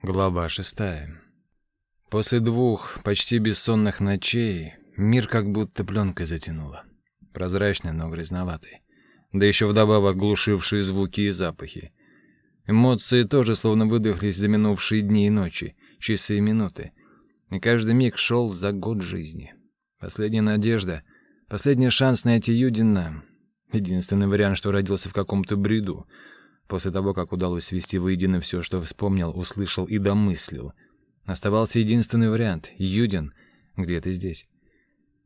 Глава шестая. После двух почти бессонных ночей мир как будто пленкой затянуло. Прозрачный, но грязноватый. Да еще вдобавок глушившие звуки и запахи. Эмоции тоже словно выдохлись за минувшие дни и ночи, часы и минуты. И каждый миг шел за год жизни. Последняя надежда, последний шанс найти Юдина. Единственный вариант, что родился в каком-то бреду — После того, как удалось свести воедино все, что вспомнил, услышал и домыслил. Оставался единственный вариант — Юдин где-то здесь.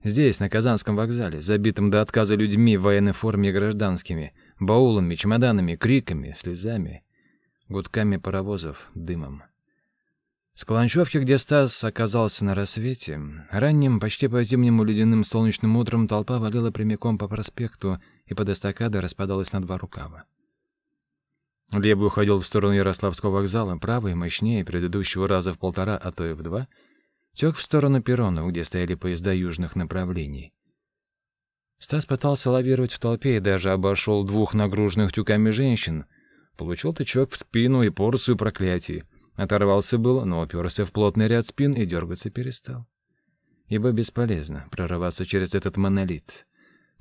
Здесь, на Казанском вокзале, забитым до отказа людьми в военной форме и гражданскими, баулами, чемоданами, криками, слезами, гудками паровозов, дымом. С Каланчевки, где Стас оказался на рассвете, ранним, почти по-зимнему ледяным солнечным утром толпа валила прямиком по проспекту и под эстакадой распадалась на два рукава. Левый уходил в сторону Ярославского вокзала, правый, мощнее предыдущего раза в полтора, а то и в два, тек в сторону перрона, где стояли поезда южных направлений. Стас пытался лавировать в толпе и даже обошел двух нагруженных тюками женщин. Получил тычок в спину и порцию проклятий. Оторвался было, но уперся в плотный ряд спин и дергаться перестал. Ибо бесполезно прорываться через этот монолит.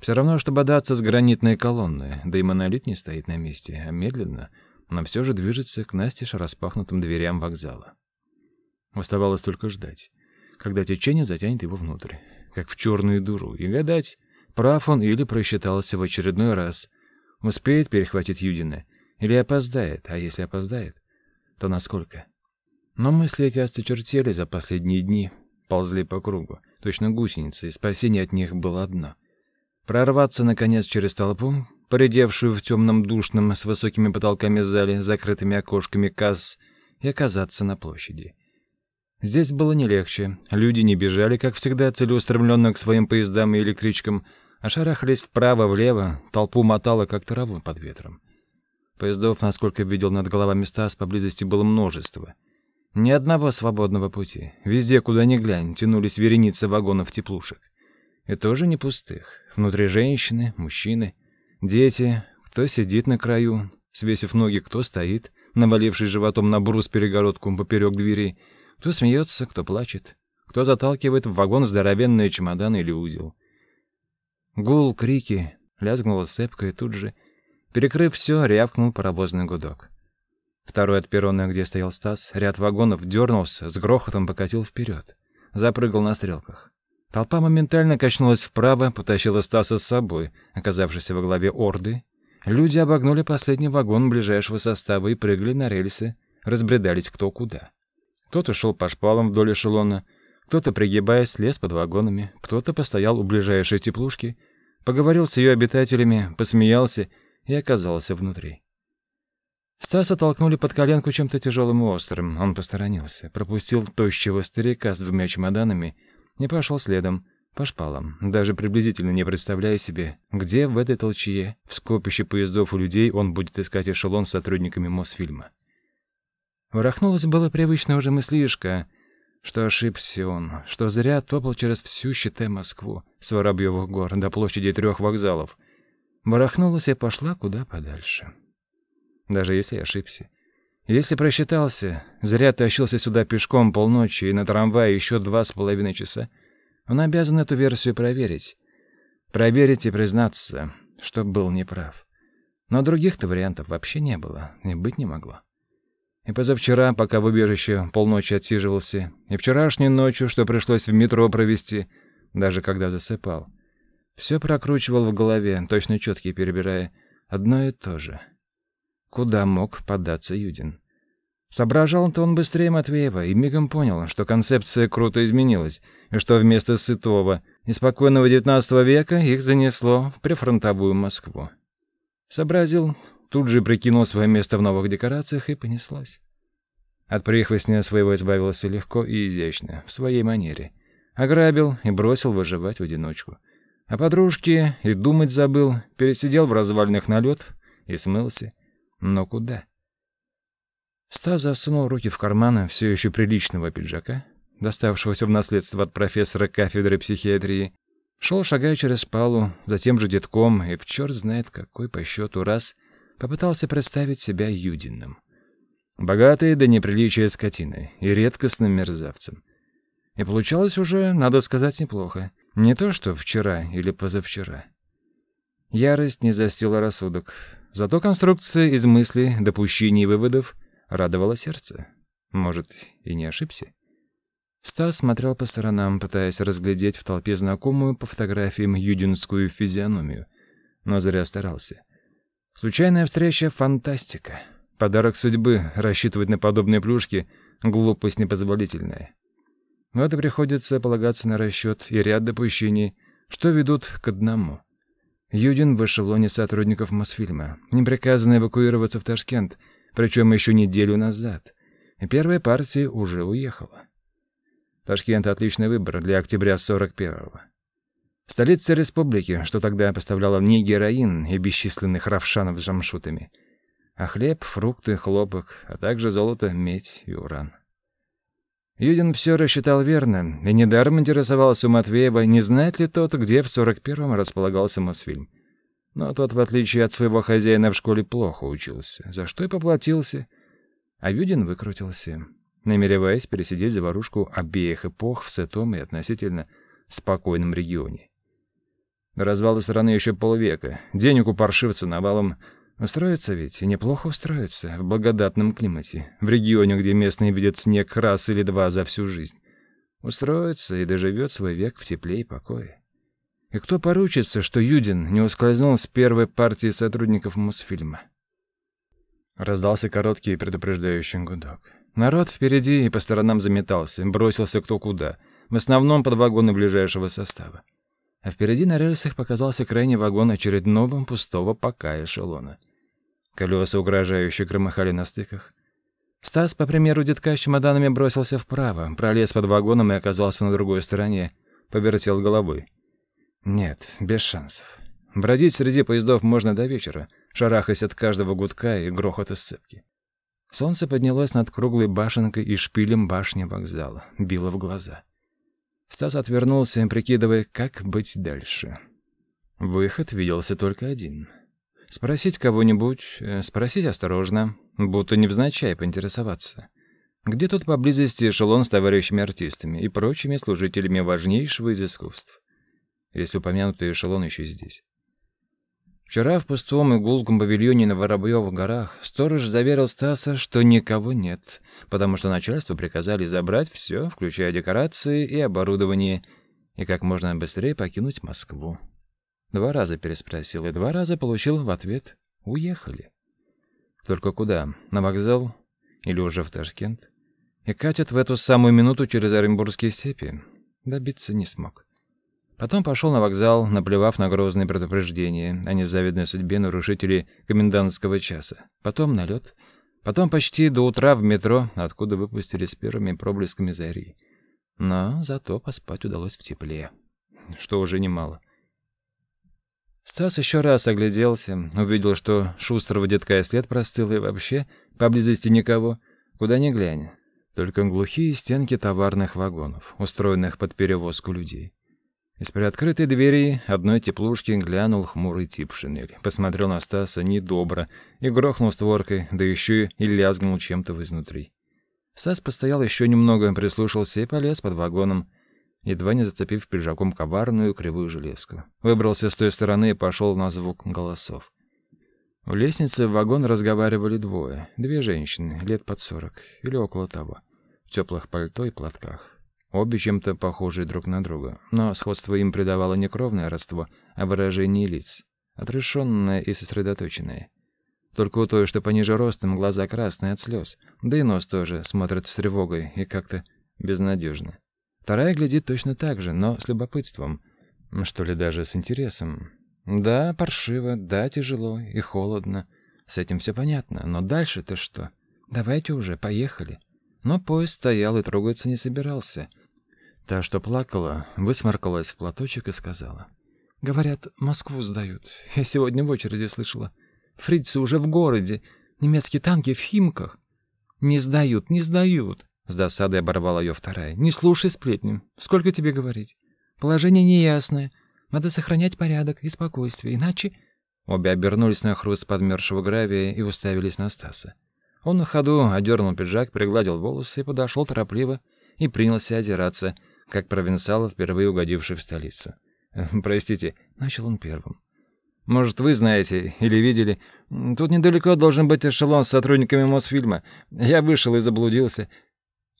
Все равно, что бодаться с гранитной колонной, да и монолит не стоит на месте, а медленно, но все же движется к настежь распахнутым дверям вокзала. Оставалось только ждать, когда течение затянет его внутрь, как в черную дуру, и гадать, прав он или просчитался в очередной раз, успеет перехватить Юдина или опоздает, а если опоздает, то насколько? Но мысли эти осточертели за последние дни, ползли по кругу, точно гусеницы, и спасение от них было одно — Прорваться, наконец, через толпу, поредевшую в темном душном с высокими потолками зале, закрытыми окошками касс, и оказаться на площади. Здесь было не легче. Люди не бежали, как всегда, целеустремленно к своим поездам и электричкам, а шарахались вправо-влево, толпу мотало, как траву под ветром. Поездов, насколько видел над головами Стас, поблизости было множество. Ни одного свободного пути. Везде, куда ни глянь, тянулись вереницы вагонов-теплушек. И тоже не пустых. Внутри женщины, мужчины, дети, кто сидит на краю, свесив ноги, кто стоит, навалившись животом на брус перегородку поперек двери, кто смеется, кто плачет, кто заталкивает в вагон здоровенные чемоданы или узел. Гул, крики, лязгнула цепка и тут же, перекрыв все, рявкнул паровозный гудок. Второй от перрона, где стоял Стас, ряд вагонов дернулся, с грохотом покатил вперед, запрыгал на стрелках. Толпа моментально качнулась вправо, потащила Стаса с собой, оказавшись во главе орды. Люди обогнули последний вагон ближайшего состава и прыгали на рельсы, разбредались кто куда. Кто-то шел по шпалам вдоль эшелона, кто-то, пригибаясь, лез под вагонами, кто-то постоял у ближайшей теплушки, поговорил с ее обитателями, посмеялся и оказался внутри. Стаса толкнули под коленку чем-то тяжелым и острым. Он посторонился, пропустил тощего старика с двумя чемоданами — не пошел следом, по шпалам, даже приблизительно не представляя себе, где в этой толчье, в скопище поездов у людей, он будет искать эшелон с сотрудниками Мосфильма. Ворохнулась была привычная уже мыслишка, что ошибся он, что зря топал через всю, считай, Москву, с Воробьевых гор до площади трех вокзалов. Ворохнулась и пошла куда подальше. Даже если ошибся. Если просчитался, зря тащился сюда пешком полночи и на трамвае еще два с половиной часа, он обязан эту версию проверить. Проверить и признаться, что был неправ. Но других-то вариантов вообще не было, и быть не могло. И позавчера, пока в убежище полночи отсиживался, и вчерашней ночью, что пришлось в метро провести, даже когда засыпал, все прокручивал в голове, точно четкие перебирая, одно и то же — Куда мог податься Юдин? Соображал-то он быстрее Матвеева и мигом понял, что концепция круто изменилась, и что вместо сытого и спокойного XIX века их занесло в прифронтовую Москву. Сообразил, тут же прикинул свое место в новых декорациях и понеслось. От прихвостня своего избавился легко и изящно, в своей манере. Ограбил и бросил выживать в одиночку. А подружке и думать забыл, пересидел в развалинах налет и смылся. Но куда? Стас засунул руки в карманы все еще приличного пиджака, доставшегося в наследство от профессора кафедры психиатрии, шел, шагая через палу, за тем же детком, и в черт знает какой по счету раз попытался представить себя Юдиным. Богатой до неприличия скотиной и редкостным мерзавцем. И получалось уже, надо сказать, неплохо. Не то, что вчера или позавчера. Ярость не застила рассудок. Зато конструкция из мыслей, допущений и выводов радовала сердце. Может, и не ошибся? Стас смотрел по сторонам, пытаясь разглядеть в толпе знакомую по фотографиям юдинскую физиономию, но зря старался. Случайная встреча — фантастика. Подарок судьбы, рассчитывать на подобные плюшки — глупость непозволительная. Вот и приходится полагаться на расчет и ряд допущений, что ведут к одному. Юдин в эшелоне сотрудников Мосфильма, им приказано эвакуироваться в Ташкент, причем еще неделю назад. И первая партия уже уехала. Ташкент — отличный выбор для октября 41-го. Столица республики, что тогда поставляла не героин и бесчисленных равшанов с жамшутами, а хлеб, фрукты, хлопок, а также золото, медь и уран. Юдин все рассчитал верно, и недаром интересовался у Матвеева, не знает ли тот, где в 41-м располагался Мосфильм. Но тот, в отличие от своего хозяина, в школе плохо учился, за что и поплатился. А Юдин выкрутился, намереваясь пересидеть заварушку обеих эпох в сытом и относительно спокойном регионе. До развала страны еще полвека. Денег у паршивца навалом. Устроиться ведь, и неплохо устроиться, в благодатном климате, в регионе, где местные видят снег раз или два за всю жизнь. Устроится и доживет свой век в тепле и покое. И кто поручится, что Юдин не ускользнул с первой партии сотрудников Мосфильма? Раздался короткий предупреждающий гудок. Народ впереди и по сторонам заметался, бросился кто куда, в основном под вагоны ближайшего состава а впереди на рельсах показался крайний вагон очередного пустого пока эшелона. Колеса угрожающе громыхали на стыках. Стас, по примеру детка с чемоданами, бросился вправо, пролез под вагоном и оказался на другой стороне, повертел головой. Нет, без шансов. Бродить среди поездов можно до вечера, шарахаясь от каждого гудка и грохота сцепки. Солнце поднялось над круглой башенкой и шпилем башни вокзала, било в глаза. Стас отвернулся, прикидывая, как быть дальше. Выход виделся только один. Спросить кого-нибудь, э, спросить осторожно, будто невзначай поинтересоваться. Где тут поблизости эшелон с товарищами-артистами и прочими служителями важнейшего из искусств? Если упомянутый эшелон еще здесь. Вчера в пустом и гулком павильоне на Воробьевых горах сторож заверил Стаса, что никого нет, потому что начальство приказали забрать все, включая декорации и оборудование, и как можно быстрее покинуть Москву. Два раза переспросил и два раза получил в ответ «Уехали». Только куда? На вокзал? Или уже в Ташкент? И катят в эту самую минуту через Оренбургские степи? Добиться не смог. Потом пошел на вокзал, наплевав на грозные предупреждения о незавидной судьбе нарушителей комендантского часа. Потом на лед. Потом почти до утра в метро, откуда выпустили с первыми проблесками зари. Но зато поспать удалось в тепле, что уже немало. Стас еще раз огляделся, увидел, что шустрого детка и след простыл, и вообще поблизости никого, куда ни глянь. Только глухие стенки товарных вагонов, устроенных под перевозку людей. Из приоткрытой двери одной теплушки глянул хмурый тип шинели. Посмотрел на Стаса недобро и грохнул створкой, да еще и лязгнул чем-то изнутри. Стас постоял еще немного, прислушался и полез под вагоном, едва не зацепив пиджаком коварную кривую железку. Выбрался с той стороны и пошел на звук голосов. У лестницы в вагон разговаривали двое. Две женщины, лет под сорок, или около того, в теплых пальто и платках. Обе чем-то похожи друг на друга, но сходство им придавало не кровное родство, а выражение лиц, отрешенное и сосредоточенное. Только у той, что пониже ростом, глаза красные от слез, да и нос тоже смотрит с тревогой и как-то безнадежно. Вторая глядит точно так же, но с любопытством, что ли даже с интересом. Да, паршиво, да, тяжело и холодно. С этим все понятно, но дальше-то что? Давайте уже, поехали. Но поезд стоял и трогаться не собирался — Та, что плакала, высморкалась в платочек и сказала. «Говорят, Москву сдают. Я сегодня в очереди слышала. Фрицы уже в городе. Немецкие танки в Химках. Не сдают, не сдают!» С досадой оборвала ее вторая. «Не слушай сплетни. Сколько тебе говорить? Положение неясное. Надо сохранять порядок и спокойствие, иначе...» Обе обернулись на хруст подмерзшего гравия и уставились на Стаса. Он на ходу одернул пиджак, пригладил волосы и подошел торопливо и принялся озираться, как провинциал, впервые угодивший в столицу. «Простите», — начал он первым. «Может, вы знаете или видели. Тут недалеко должен быть эшелон с сотрудниками Мосфильма. Я вышел и заблудился».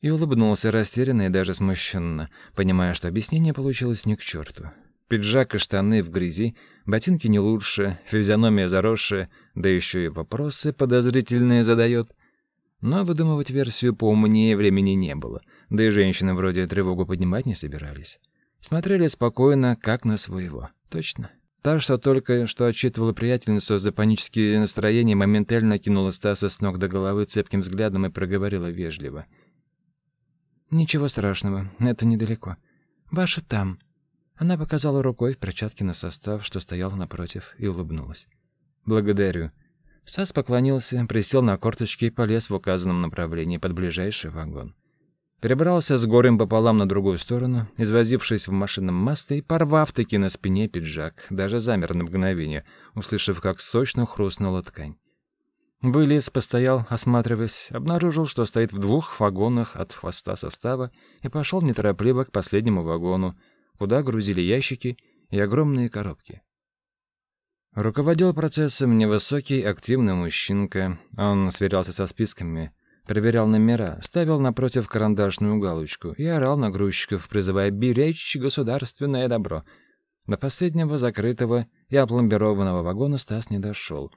И улыбнулся растерянно и даже смущенно, понимая, что объяснение получилось не к черту. Пиджак и штаны в грязи, ботинки не лучше, физиономия заросшая, да еще и вопросы подозрительные задает. Но выдумывать версию поумнее времени не было, да и женщины вроде тревогу поднимать не собирались. Смотрели спокойно, как на своего. Точно. Та, что только что отчитывала приятельницу за панические настроения, моментально кинула Стаса с ног до головы цепким взглядом и проговорила вежливо. «Ничего страшного, это недалеко. Ваша там». Она показала рукой в перчатке на состав, что стоял напротив, и улыбнулась. «Благодарю». Стас поклонился, присел на корточки и полез в указанном направлении под ближайший вагон. Перебрался с горем пополам на другую сторону, извозившись в машинном масле и порвав-таки на спине пиджак, даже замер на мгновение, услышав, как сочно хрустнула ткань. Вылез, постоял, осматриваясь, обнаружил, что стоит в двух вагонах от хвоста состава и пошел неторопливо к последнему вагону, куда грузили ящики и огромные коробки. Руководил процессом невысокий, активный мужчинка. Он сверялся со списками, проверял номера, ставил напротив карандашную галочку и орал на грузчиков, призывая беречь государственное добро. До последнего закрытого и опломбированного вагона Стас не дошел.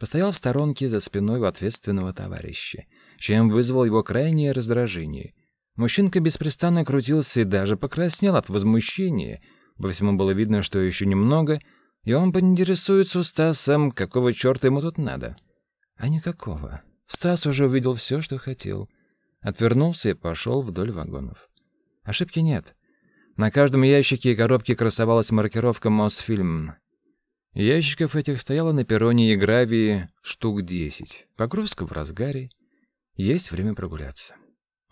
Постоял в сторонке за спиной у ответственного товарища, чем вызвал его крайнее раздражение. Мужчинка беспрестанно крутился и даже покраснел от возмущения. По всему было видно, что еще немного, и он поинтересуется у Стаса, какого черта ему тут надо. А никакого. Стас уже увидел все, что хотел. Отвернулся и пошел вдоль вагонов. Ошибки нет. На каждом ящике и коробке красовалась маркировка «Мосфильм». Ящиков этих стояло на перроне и гравии штук десять. Погрузка в разгаре. Есть время прогуляться.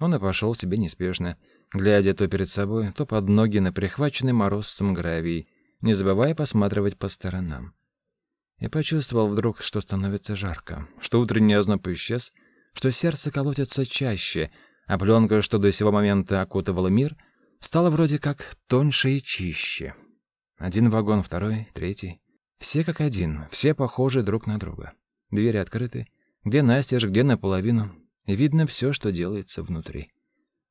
Он и пошел себе неспешно, глядя то перед собой, то под ноги на прихваченный морозцем гравий, не забывая посматривать по сторонам. И почувствовал вдруг, что становится жарко, что утренний озноб исчез, что сердце колотится чаще, а пленка, что до сего момента окутывала мир, стала вроде как тоньше и чище. Один вагон, второй, третий. Все как один, все похожи друг на друга. Двери открыты, где настежь, где наполовину, видно все, что делается внутри.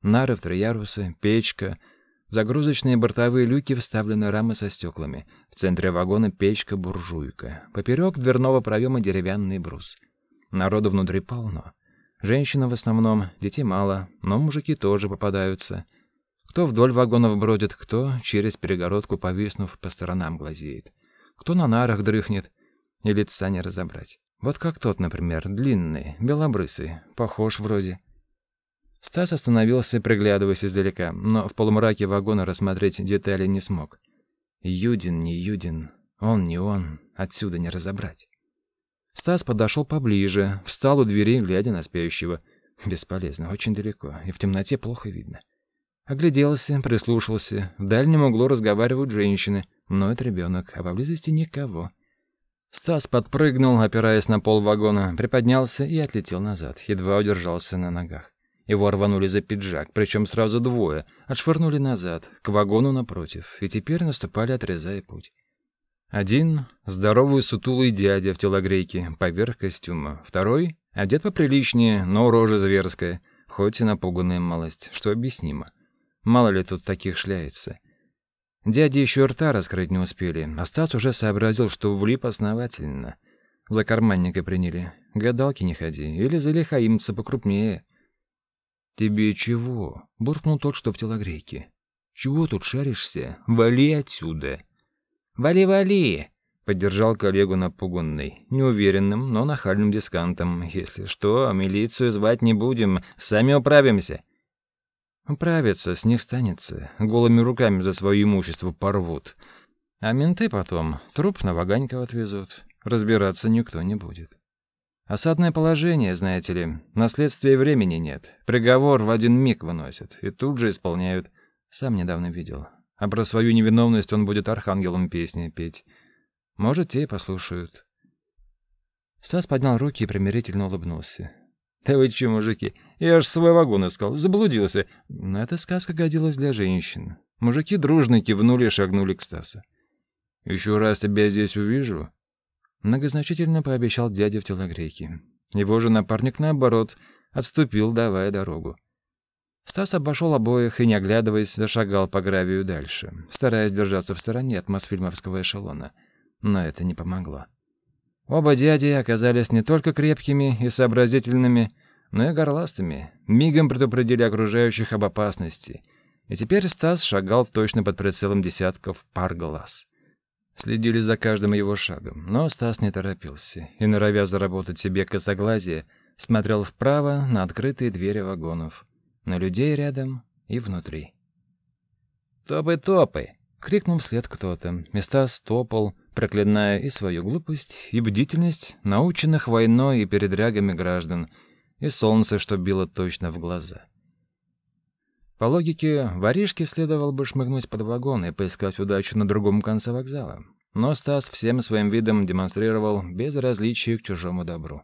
Нары в три яруса, печка — загрузочные бортовые люки вставлены рамы со стеклами. В центре вагона печка-буржуйка. Поперек дверного проема деревянный брус. Народу внутри полно. Женщин в основном, детей мало, но мужики тоже попадаются. Кто вдоль вагонов бродит, кто через перегородку, повиснув, по сторонам глазеет. Кто на нарах дрыхнет, и лица не разобрать. Вот как тот, например, длинный, белобрысый, похож вроде. Стас остановился, приглядываясь издалека, но в полумраке вагона рассмотреть детали не смог. Юдин, не Юдин, он, не он, отсюда не разобрать. Стас подошел поближе, встал у двери, глядя на спящего. Бесполезно, очень далеко, и в темноте плохо видно. Огляделся, прислушался. В дальнем углу разговаривают женщины, но это ребенок, а поблизости никого. Стас подпрыгнул, опираясь на пол вагона, приподнялся и отлетел назад, едва удержался на ногах. Его рванули за пиджак, причем сразу двое, отшвырнули назад, к вагону напротив, и теперь наступали, отрезая путь. Один — здоровый сутулый дядя в телогрейке, поверх костюма. Второй — одет поприличнее, но рожа зверская, хоть и напуганная малость, что объяснимо. Мало ли тут таких шляется. Дяди еще рта раскрыть не успели, а Стас уже сообразил, что влип основательно. За карманника приняли. Гадалки не ходи, или за лихаимца покрупнее — «Тебе чего?» — буркнул тот, что в телогрейке. «Чего тут шаришься? Вали отсюда!» «Вали, вали!» — поддержал коллегу напуганный, неуверенным, но нахальным дискантом. «Если что, милицию звать не будем, сами управимся». Управиться, с них станется, голыми руками за свое имущество порвут. А менты потом труп на Ваганькова отвезут. Разбираться никто не будет. Осадное положение, знаете ли, наследствия времени нет. Приговор в один миг выносят и тут же исполняют. Сам недавно видел. А про свою невиновность он будет архангелом песни петь. Может, те и послушают. Стас поднял руки и примирительно улыбнулся. Да вы че, мужики? Я аж свой вагон искал, заблудился. Но эта сказка годилась для женщин. Мужики дружно кивнули и шагнули к Стасу. «Еще раз тебя здесь увижу», — многозначительно пообещал дядя в телогрейке. Его же напарник, наоборот, отступил, давая дорогу. Стас обошел обоих и, не оглядываясь, зашагал по гравию дальше, стараясь держаться в стороне от мосфильмовского эшелона. Но это не помогло. Оба дяди оказались не только крепкими и сообразительными, но и горластыми, мигом предупредили окружающих об опасности. И теперь Стас шагал точно под прицелом десятков пар глаз. Следили за каждым его шагом, но Стас не торопился и, норовя заработать себе косоглазие, смотрел вправо на открытые двери вагонов на людей рядом и внутри. «Топы, топы!» — крикнул вслед кто-то. Места стопал, проклиная и свою глупость, и бдительность наученных войной и передрягами граждан, и солнце, что било точно в глаза. По логике, воришке следовало бы шмыгнуть под вагон и поискать удачу на другом конце вокзала. Но Стас всем своим видом демонстрировал безразличие к чужому добру.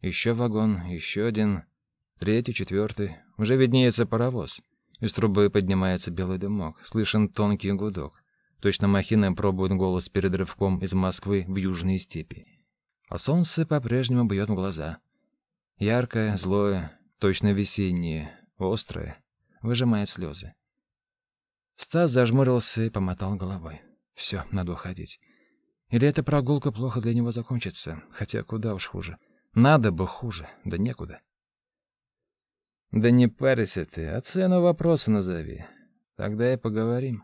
Еще вагон, еще один, третий, четвертый. Уже виднеется паровоз. Из трубы поднимается белый дымок. Слышен тонкий гудок. Точно махина пробует голос перед рывком из Москвы в южные степи. А солнце по-прежнему бьет в глаза. Яркое, злое, точно весеннее, острое, выжимает слезы. Стас зажмурился и помотал головой. Все, надо уходить. Или эта прогулка плохо для него закончится, хотя куда уж хуже. Надо бы хуже, да некуда. Да не парься ты, а цену вопроса назови. Тогда и поговорим.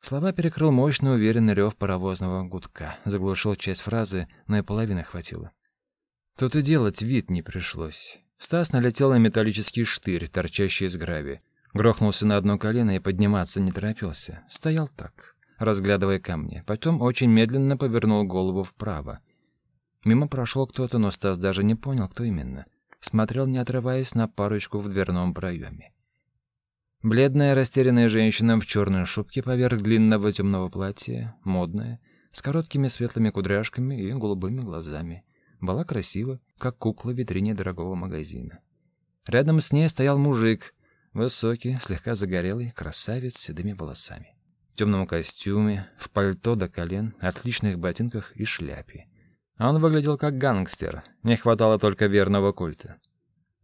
Слова перекрыл мощный уверенный рев паровозного гудка. Заглушил часть фразы, но и половины хватило. Тут и делать вид не пришлось. Стас налетел на металлический штырь, торчащий из грави. Грохнулся на одно колено и подниматься не торопился. Стоял так, разглядывая камни. Потом очень медленно повернул голову вправо. Мимо прошел кто-то, но Стас даже не понял, кто именно — смотрел, не отрываясь, на парочку в дверном проеме. Бледная, растерянная женщина в черной шубке поверх длинного темного платья, модная, с короткими светлыми кудряшками и голубыми глазами. Была красива, как кукла в витрине дорогого магазина. Рядом с ней стоял мужик, высокий, слегка загорелый, красавец с седыми волосами. В темном костюме, в пальто до колен, отличных ботинках и шляпе. Он выглядел как гангстер, не хватало только верного культа.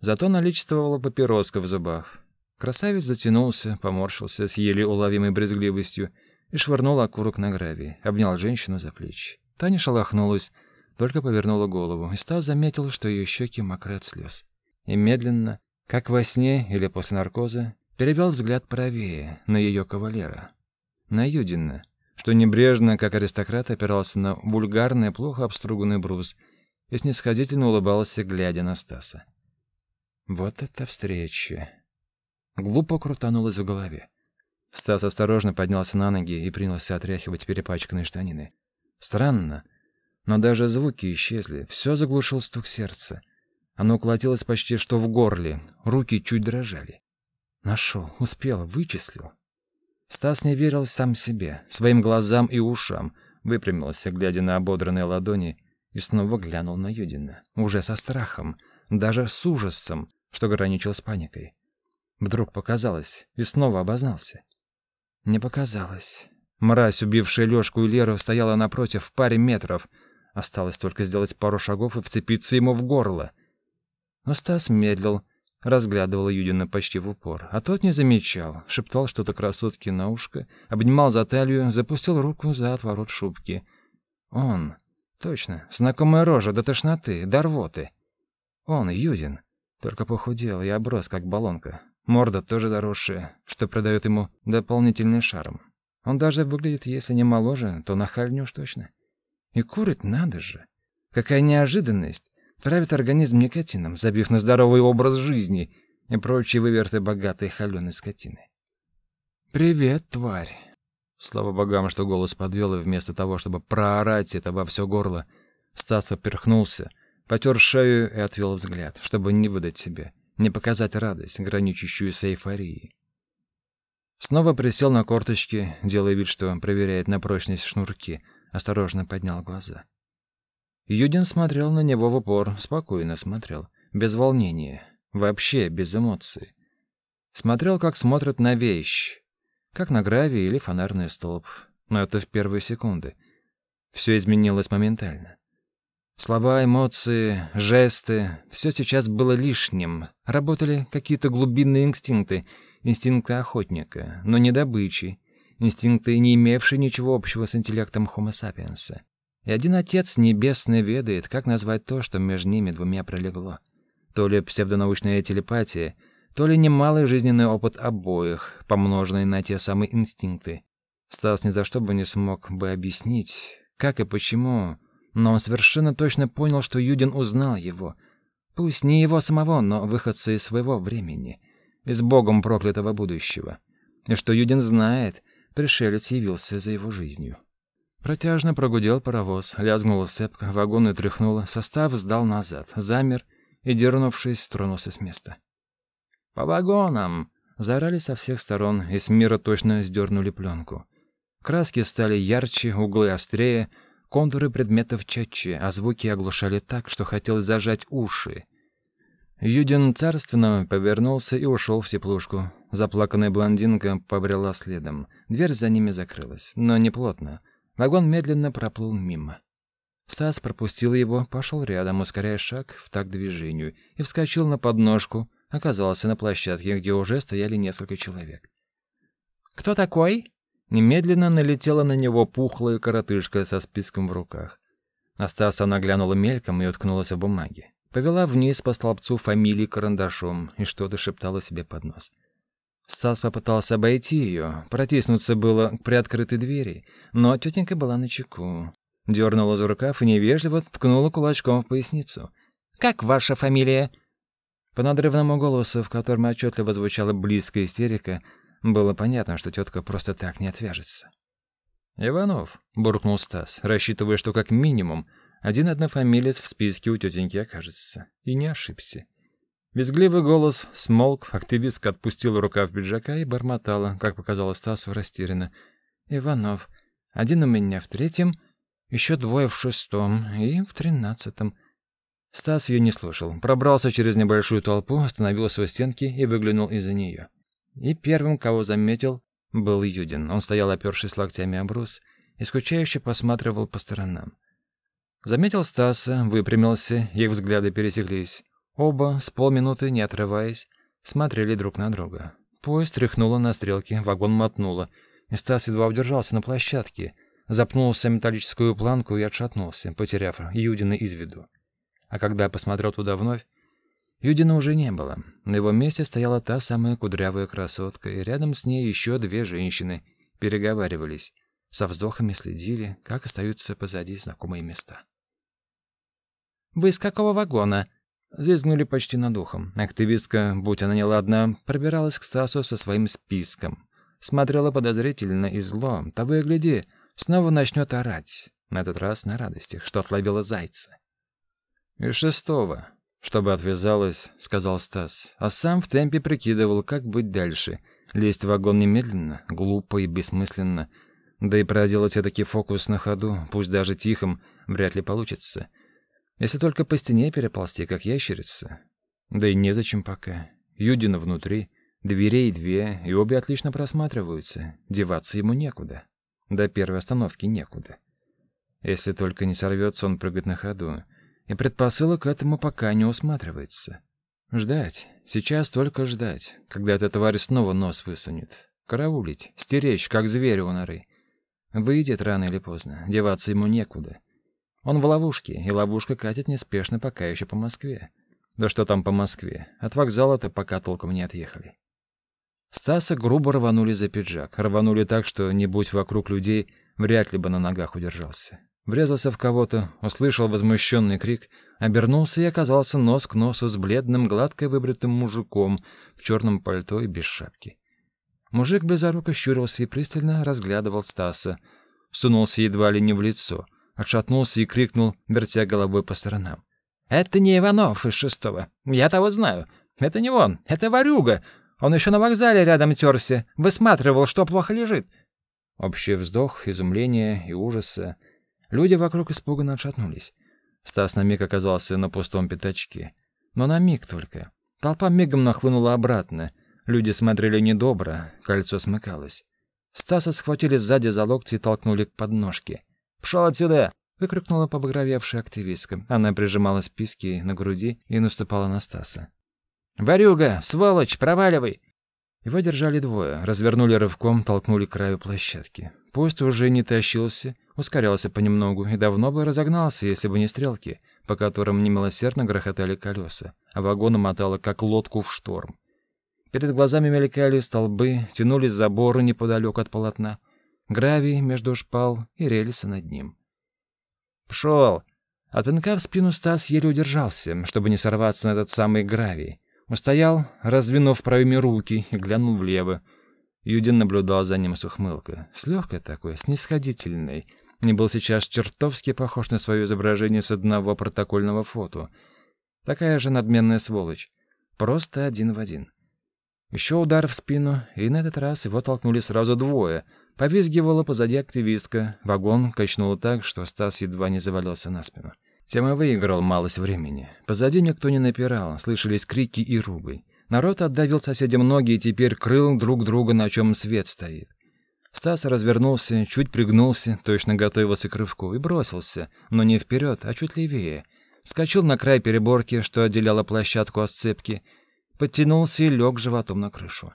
Зато наличествовала папироска в зубах. Красавец затянулся, поморщился с еле уловимой брезгливостью и швырнул окурок на гравий, обнял женщину за плечи. Таня шелохнулась, только повернула голову, и Стас заметил, что ее щеки мокры от слез. И медленно, как во сне или после наркоза, перевел взгляд правее, на ее кавалера. На Юдина, что небрежно, как аристократ, опирался на вульгарный, плохо обструганный брус и снисходительно улыбался, глядя на Стаса. Вот это встреча! Глупо крутанулось в голове. Стас осторожно поднялся на ноги и принялся отряхивать перепачканные штанины. Странно, но даже звуки исчезли, все заглушил стук сердца. Оно колотилось почти что в горле, руки чуть дрожали. Нашел, успел, вычислил. Стас не верил сам себе, своим глазам и ушам, выпрямился, глядя на ободранные ладони, и снова глянул на Юдина, уже со страхом, даже с ужасом, что граничил с паникой. Вдруг показалось, и снова обознался. Не показалось. Мразь, убившая Лёшку и Леру, стояла напротив в паре метров. Осталось только сделать пару шагов и вцепиться ему в горло. Но Стас медлил, разглядывал Юдина почти в упор, а тот не замечал, шептал что-то красотке на ушко, обнимал за талию, запустил руку за отворот шубки. Он, точно, знакомая рожа до тошноты, до рвоты. Он, Юдин, только похудел и оброс, как баллонка. Морда тоже доросшая, что придает ему дополнительный шарм. Он даже выглядит, если не моложе, то нахальнее уж точно. И курить надо же. Какая неожиданность. Травит организм никотином, забив на здоровый образ жизни и прочие выверты богатой холеной скотины. «Привет, тварь!» Слава богам, что голос подвел, и вместо того, чтобы проорать это во все горло, Стас поперхнулся, потер шею и отвел взгляд, чтобы не выдать себе, не показать радость, граничащую с эйфорией. Снова присел на корточки, делая вид, что проверяет на прочность шнурки, осторожно поднял глаза. Юдин смотрел на него в упор, спокойно смотрел, без волнения, вообще без эмоций. Смотрел, как смотрят на вещь, как на гравий или фонарный столб, но это в первые секунды. Все изменилось моментально. Слова, эмоции, жесты — все сейчас было лишним. Работали какие-то глубинные инстинкты, инстинкты охотника, но не добычи, инстинкты, не имевшие ничего общего с интеллектом Homo sapiens. И один Отец Небесный ведает, как назвать то, что между ними двумя пролегло. То ли псевдонаучная телепатия, то ли немалый жизненный опыт обоих, помноженный на те самые инстинкты. Стас ни за что бы не смог бы объяснить, как и почему, но он совершенно точно понял, что Юдин узнал его. Пусть не его самого, но выходца из своего времени, из богом проклятого будущего. И что Юдин знает, пришелец явился за его жизнью. Протяжно прогудел паровоз, лязгнула цепка, вагоны тряхнуло, состав сдал назад, замер и, дернувшись, тронулся с места. «По вагонам!» — заорали со всех сторон, и с мира точно сдернули пленку. Краски стали ярче, углы острее — Контуры предметов четче, а звуки оглушали так, что хотелось зажать уши. Юдин царственно повернулся и ушел в теплушку. Заплаканная блондинка побрела следом. Дверь за ними закрылась, но не плотно. Вагон медленно проплыл мимо. Стас пропустил его, пошел рядом, ускоряя шаг в такт движению, и вскочил на подножку, оказался на площадке, где уже стояли несколько человек. «Кто такой?» Немедленно налетела на него пухлая коротышка со списком в руках. Настаса наглянула мельком и уткнулась в бумаге. Повела вниз по столбцу фамилии карандашом и что-то шептала себе под нос. Стас попытался обойти ее, протиснуться было к приоткрытой двери, но тетенька была на чеку. Дернула за рукав и невежливо ткнула кулачком в поясницу. «Как ваша фамилия?» По надрывному голосу, в котором отчетливо звучала близкая истерика, было понятно, что тетка просто так не отвяжется. «Иванов», — буркнул Стас, рассчитывая, что как минимум один однофамилец в списке у тетеньки окажется. И не ошибся. Визгливый голос смолк, активистка отпустила рукав пиджака и бормотала, как показалось Стасу растерянно. «Иванов, один у меня в третьем, еще двое в шестом и в тринадцатом». Стас ее не слушал, пробрался через небольшую толпу, остановился у стенки и выглянул из-за нее. И первым, кого заметил, был Юдин. Он стоял, опершись локтями об брус, и скучающе посматривал по сторонам. Заметил Стаса, выпрямился, их взгляды пересеклись. Оба, с полминуты, не отрываясь, смотрели друг на друга. Поезд тряхнуло на стрелке, вагон мотнуло, и Стас едва удержался на площадке, запнулся в металлическую планку и отшатнулся, потеряв Юдина из виду. А когда посмотрел туда вновь, Юдина уже не было. На его месте стояла та самая кудрявая красотка, и рядом с ней еще две женщины переговаривались, со вздохами следили, как остаются позади знакомые места. «Вы из какого вагона?» Звизгнули почти над ухом. Активистка, будь она неладна, пробиралась к Стасу со своим списком. Смотрела подозрительно и зло. Того и гляди, снова начнет орать. На этот раз на радостях, что отловила зайца. «Из шестого», «Чтобы отвязалась», — сказал Стас, а сам в темпе прикидывал, как быть дальше. Лезть в вагон немедленно, глупо и бессмысленно. Да и проделать этакий фокус на ходу, пусть даже тихом, вряд ли получится. Если только по стене переползти, как ящерица. Да и незачем пока. Юдина внутри, дверей две, и обе отлично просматриваются. Деваться ему некуда. До первой остановки некуда. Если только не сорвется он прыгать на ходу и предпосылок к этому пока не усматривается. Ждать. Сейчас только ждать, когда эта тварь снова нос высунет. Караулить, стеречь, как зверь у норы. Выйдет рано или поздно, деваться ему некуда. Он в ловушке, и ловушка катит неспешно пока еще по Москве. Да что там по Москве? От вокзала-то пока толком не отъехали. Стаса грубо рванули за пиджак. Рванули так, что, не будь вокруг людей, вряд ли бы на ногах удержался. Врезался в кого-то, услышал возмущенный крик, обернулся и оказался нос к носу с бледным, гладко выбритым мужиком в черном пальто и без шапки. Мужик близоруко щурился и пристально разглядывал Стаса. Сунулся едва ли не в лицо, отшатнулся и крикнул, вертя головой по сторонам. «Это не Иванов из шестого. Я того знаю. Это не он. Это Варюга. Он еще на вокзале рядом терся. Высматривал, что плохо лежит». Общий вздох, изумление и ужаса. Люди вокруг испуганно отшатнулись. Стас на миг оказался на пустом пятачке. Но на миг только. Толпа мигом нахлынула обратно. Люди смотрели недобро, кольцо смыкалось. Стаса схватили сзади за локти и толкнули к подножке. «Пшел отсюда!» — выкрикнула побагровевшая активистка. Она прижимала списки на груди и наступала на Стаса. «Варюга! Сволочь! Проваливай!» Его держали двое, развернули рывком, толкнули к краю площадки. Поезд уже не тащился, ускорялся понемногу и давно бы разогнался, если бы не стрелки, по которым немилосердно грохотали колеса, а вагоны мотало, как лодку в шторм. Перед глазами мелькали столбы, тянулись заборы неподалеку от полотна, гравий между шпал и рельсы над ним. «Пшел!» От пинка в спину Стас еле удержался, чтобы не сорваться на этот самый гравий. Устоял, раздвинув правыми руки, и глянул влево. Юдин наблюдал за ним с ухмылкой. С легкой такой, снисходительной. Не был сейчас чертовски похож на свое изображение с одного протокольного фото. Такая же надменная сволочь. Просто один в один. Еще удар в спину, и на этот раз его толкнули сразу двое. Повизгивала позади активистка. Вагон качнуло так, что Стас едва не завалился на спину. Тем и выиграл малость времени. Позади никто не напирал, слышались крики и ругань. Народ отдавил соседям ноги и теперь крыл друг друга, на чем свет стоит. Стас развернулся, чуть пригнулся, точно готовился к рывку, и бросился, но не вперед, а чуть левее. Скочил на край переборки, что отделяла площадку от сцепки, подтянулся и лег животом на крышу.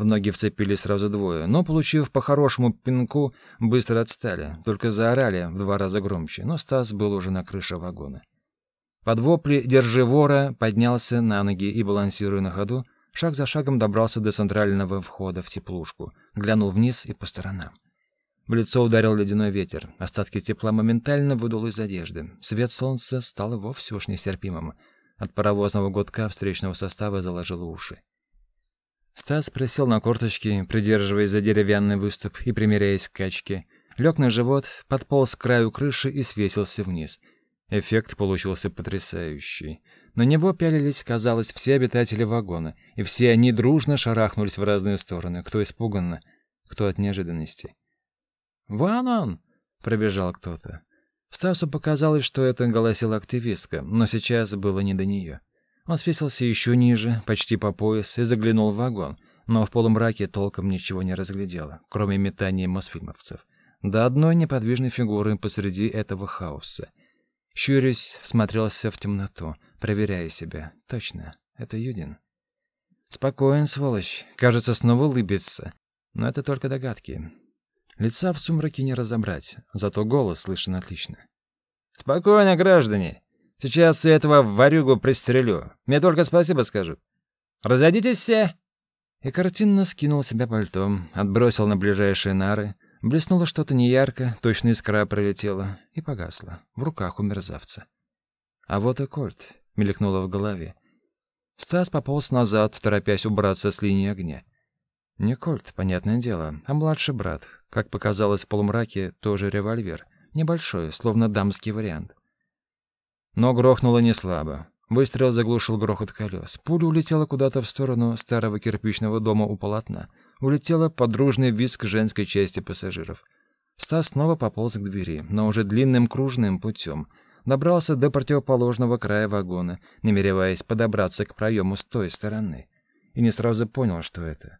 В ноги вцепились сразу двое, но, получив по хорошему пинку, быстро отстали, только заорали в два раза громче, но Стас был уже на крыше вагона. Под вопли «Держи вора!» поднялся на ноги и, балансируя на ходу, шаг за шагом добрался до центрального входа в теплушку, глянул вниз и по сторонам. В лицо ударил ледяной ветер, остатки тепла моментально выдул из одежды, свет солнца стал вовсе уж нестерпимым. От паровозного гудка встречного состава заложило уши. Стас присел на корточки, придерживаясь за деревянный выступ и примеряясь к качке. Лег на живот, подполз к краю крыши и свесился вниз. Эффект получился потрясающий. На него пялились, казалось, все обитатели вагона, и все они дружно шарахнулись в разные стороны, кто испуганно, кто от неожиданности. «Вон он!» — пробежал кто-то. Стасу показалось, что это голосила активистка, но сейчас было не до нее. Он свесился еще ниже, почти по пояс, и заглянул в вагон, но в полумраке толком ничего не разглядел, кроме метания мосфильмовцев. До одной неподвижной фигуры посреди этого хаоса. Щурясь, смотрелся в темноту, проверяя себя. Точно, это Юдин. Спокоен, сволочь. Кажется, снова улыбится. Но это только догадки. Лица в сумраке не разобрать, зато голос слышен отлично. «Спокойно, граждане! Сейчас этого варюгу пристрелю. Мне только спасибо скажут. Разойдитесь все!» И картинно скинул себя пальтом, отбросил на ближайшие нары. Блеснуло что-то неярко, точно искра пролетела и погасла в руках у мерзавца. А вот и кольт мелькнуло в голове. Стас пополз назад, торопясь убраться с линии огня. Не кольт, понятное дело, а младший брат. Как показалось в полумраке, тоже револьвер. Небольшой, словно дамский вариант. Но грохнуло не слабо. Выстрел заглушил грохот колес. Пуля улетела куда-то в сторону старого кирпичного дома у полотна. Улетела под дружный визг женской части пассажиров. Стас снова пополз к двери, но уже длинным кружным путем. Добрался до противоположного края вагона, намереваясь подобраться к проему с той стороны. И не сразу понял, что это.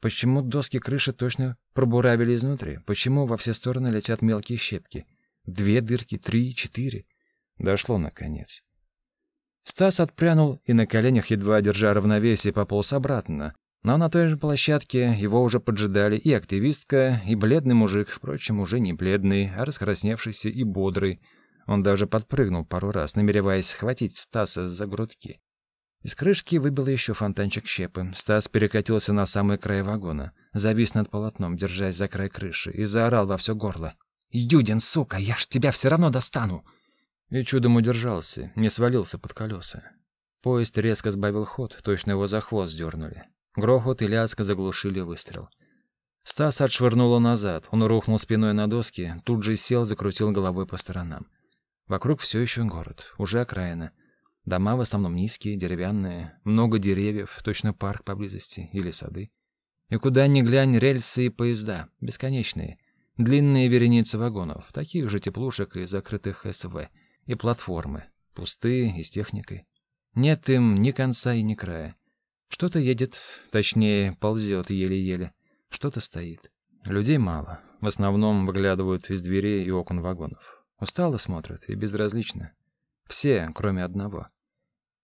Почему доски крыши точно пробуравили изнутри? Почему во все стороны летят мелкие щепки? Две дырки, три, четыре. Дошло, наконец. Стас отпрянул и на коленях, едва держа равновесие, пополз обратно. Но на той же площадке его уже поджидали и активистка, и бледный мужик, впрочем, уже не бледный, а раскрасневшийся и бодрый. Он даже подпрыгнул пару раз, намереваясь схватить Стаса за грудки. Из крышки выбил еще фонтанчик щепы. Стас перекатился на самый край вагона, завис над полотном, держась за край крыши, и заорал во все горло. «Юдин, сука, я ж тебя все равно достану!» И чудом удержался, не свалился под колеса. Поезд резко сбавил ход, точно его за хвост дернули. Грохот и лязг заглушили выстрел. Стас отшвырнуло назад, он рухнул спиной на доски, тут же сел, закрутил головой по сторонам. Вокруг все еще город, уже окраина. Дома в основном низкие, деревянные, много деревьев, точно парк поблизости или сады. И куда ни глянь, рельсы и поезда, бесконечные. Длинные вереницы вагонов, таких же теплушек и закрытых СВ — и платформы, пустые и с техникой. Нет им ни конца и ни края. Что-то едет, точнее, ползет еле-еле. Что-то стоит. Людей мало. В основном выглядывают из дверей и окон вагонов. Устало смотрят и безразлично. Все, кроме одного.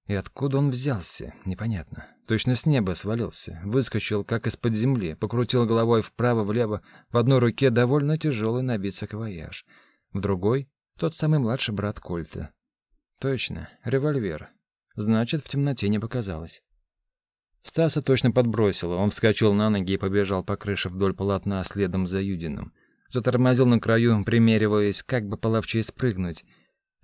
И откуда он взялся, непонятно. Точно с неба свалился, выскочил, как из-под земли, покрутил головой вправо-влево, в одной руке довольно тяжелый набит саквояж, в другой — тот самый младший брат Кольта. Точно, револьвер. Значит, в темноте не показалось. Стаса точно подбросило, он вскочил на ноги и побежал по крыше вдоль полотна следом за Юдиным. Затормозил на краю, примериваясь, как бы половчей спрыгнуть —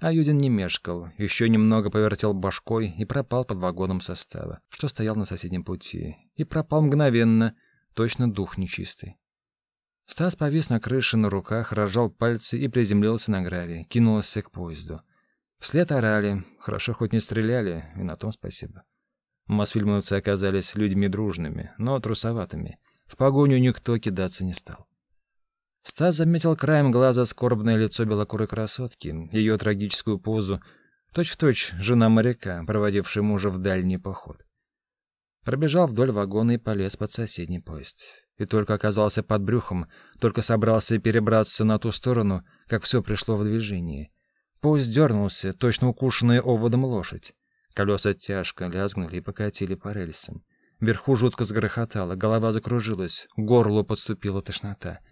а Юдин не мешкал, еще немного повертел башкой и пропал под вагоном состава, что стоял на соседнем пути. И пропал мгновенно, точно дух нечистый. Стас повис на крыше на руках, разжал пальцы и приземлился на гравий, кинулся к поезду. Вслед орали, хорошо хоть не стреляли, и на том спасибо. Мосфильмовцы оказались людьми дружными, но трусоватыми. В погоню никто кидаться не стал. Стас заметил краем глаза скорбное лицо белокурой красотки, ее трагическую позу, точь-в-точь жена моряка, проводившая мужа в дальний поход. Пробежал вдоль вагона и полез под соседний поезд. И только оказался под брюхом, только собрался перебраться на ту сторону, как все пришло в движение. Поезд дернулся, точно укушенная оводом лошадь. Колеса тяжко лязгнули и покатили по рельсам. Вверху жутко сгрохотало, голова закружилась, к горлу подступила тошнота —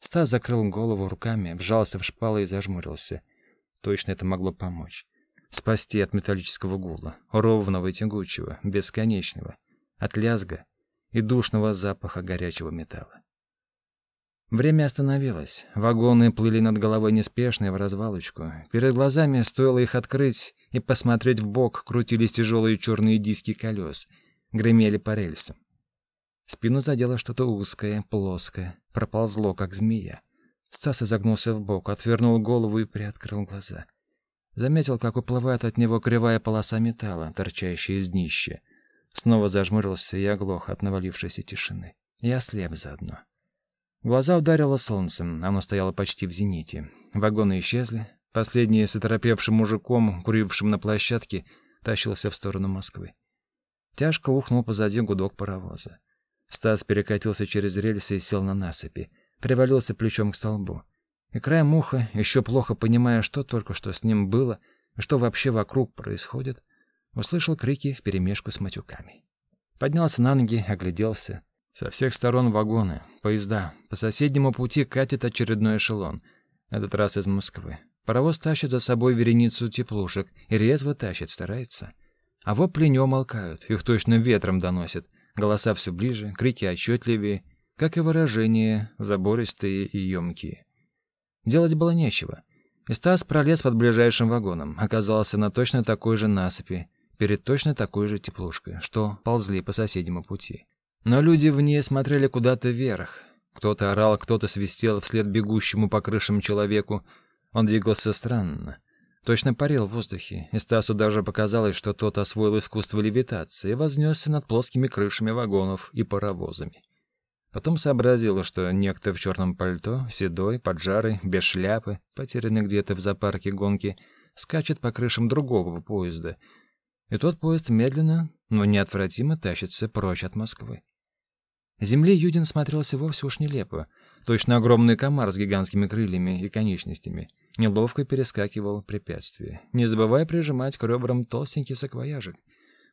Стас закрыл голову руками, вжался в шпалы и зажмурился. Точно это могло помочь. Спасти от металлического гула, ровного и тягучего, бесконечного, от лязга и душного запаха горячего металла. Время остановилось. Вагоны плыли над головой неспешно в развалочку. Перед глазами, стоило их открыть и посмотреть в бок, крутились тяжелые черные диски колес, гремели по рельсам. Спину задело что-то узкое, плоское, проползло, как змея. Стас изогнулся в бок, отвернул голову и приоткрыл глаза. Заметил, как уплывает от него кривая полоса металла, торчащая из днища. Снова зажмурился и оглох от навалившейся тишины. И ослеп заодно. Глаза ударило солнцем, оно стояло почти в зените. Вагоны исчезли. Последний с оторопевшим мужиком, курившим на площадке, тащился в сторону Москвы. Тяжко ухнул позади гудок паровоза. Стас перекатился через рельсы и сел на насыпи, привалился плечом к столбу. И краем уха, еще плохо понимая, что только что с ним было, и что вообще вокруг происходит, услышал крики вперемешку с матюками. Поднялся на ноги, огляделся. Со всех сторон вагоны, поезда. По соседнему пути катит очередной эшелон. Этот раз из Москвы. Паровоз тащит за собой вереницу теплушек и резво тащит, старается. А вопли не умолкают, их точно ветром доносит — Голоса все ближе, крики отчетливее, как и выражения, забористые и емкие. Делать было нечего. И Стас пролез под ближайшим вагоном, оказался на точно такой же насыпи, перед точно такой же теплушкой, что ползли по соседнему пути. Но люди в ней смотрели куда-то вверх. Кто-то орал, кто-то свистел вслед бегущему по крышам человеку. Он двигался странно. Точно парил в воздухе, и Стасу даже показалось, что тот освоил искусство левитации и вознесся над плоскими крышами вагонов и паровозами. Потом сообразил, что некто в черном пальто, седой, поджарый, без шляпы, потерянный где-то в зоопарке гонки, скачет по крышам другого поезда. И тот поезд медленно, но неотвратимо тащится прочь от Москвы. Земле Юдин смотрелся вовсе уж нелепо, точно огромный комар с гигантскими крыльями и конечностями — Неловко перескакивал препятствие, не забывая прижимать к ребрам толстенький саквояжик.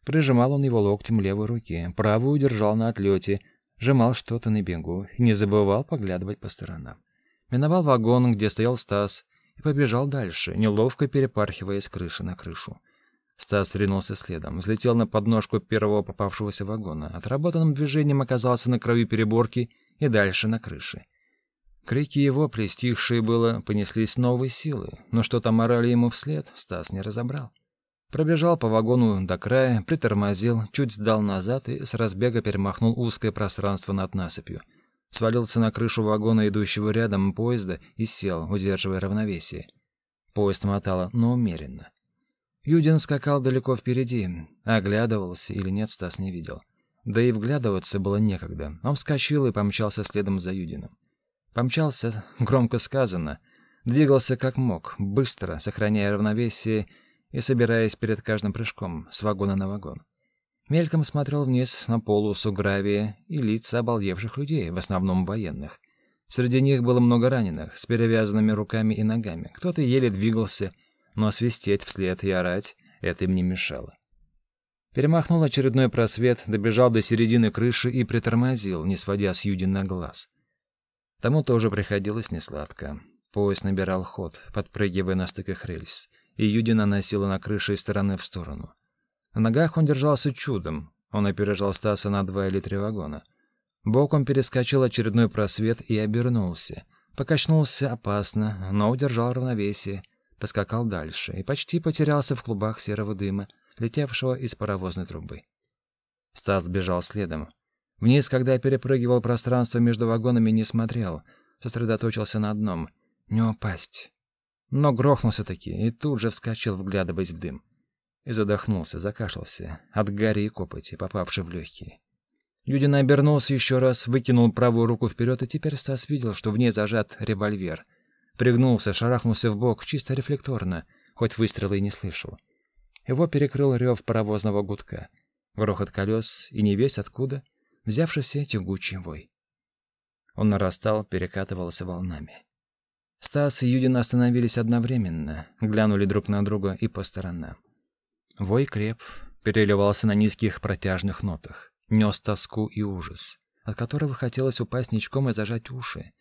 Прижимал он его локтем левой руки, правую держал на отлете, сжимал что-то на бегу, не забывал поглядывать по сторонам. Миновал вагон, где стоял Стас, и побежал дальше, неловко перепархивая с крыши на крышу. Стас ринулся следом, взлетел на подножку первого попавшегося вагона, отработанным движением оказался на краю переборки и дальше на крыше. Крики его, плестившие было, понеслись новой силы, но что там орали ему вслед, Стас не разобрал. Пробежал по вагону до края, притормозил, чуть сдал назад и с разбега перемахнул узкое пространство над насыпью. Свалился на крышу вагона, идущего рядом поезда, и сел, удерживая равновесие. Поезд мотало, но умеренно. Юдин скакал далеко впереди, оглядывался или нет, Стас не видел. Да и вглядываться было некогда. Он вскочил и помчался следом за Юдиным. Помчался, громко сказано, двигался как мог, быстро, сохраняя равновесие, и собираясь перед каждым прыжком с вагона на вагон. Мельком смотрел вниз на полосу гравия и лица обалдевших людей, в основном военных. Среди них было много раненых, с перевязанными руками и ногами. Кто-то еле двигался, но свистеть вслед и орать это им не мешало. Перемахнул очередной просвет, добежал до середины крыши и притормозил, не сводя с Юдина глаз. Тому тоже приходилось несладко. Поезд набирал ход, подпрыгивая на стыках рельс, и Юдина носила на крыше из стороны в сторону. На ногах он держался чудом, он опережал Стаса на два или три вагона. Боком перескочил очередной просвет и обернулся. Покачнулся опасно, но удержал равновесие, поскакал дальше и почти потерялся в клубах серого дыма, летевшего из паровозной трубы. Стас бежал следом. Вниз, когда перепрыгивал пространство между вагонами, не смотрел, сосредоточился на одном — не упасть. Но грохнулся таки и тут же вскочил, вглядываясь в дым. И задохнулся, закашлялся от гари и копоти, попавшей в легкие. Юдин обернулся еще раз, выкинул правую руку вперед, и теперь Стас видел, что в ней зажат револьвер. Пригнулся, шарахнулся в бок, чисто рефлекторно, хоть выстрела и не слышал. Его перекрыл рев паровозного гудка, грохот колес и не весь откуда взявшийся тягучий вой. Он нарастал, перекатывался волнами. Стас и Юдин остановились одновременно, глянули друг на друга и по сторонам. Вой креп, переливался на низких протяжных нотах нес тоску и ужас, от которого хотелось упасть ничком и зажать уши.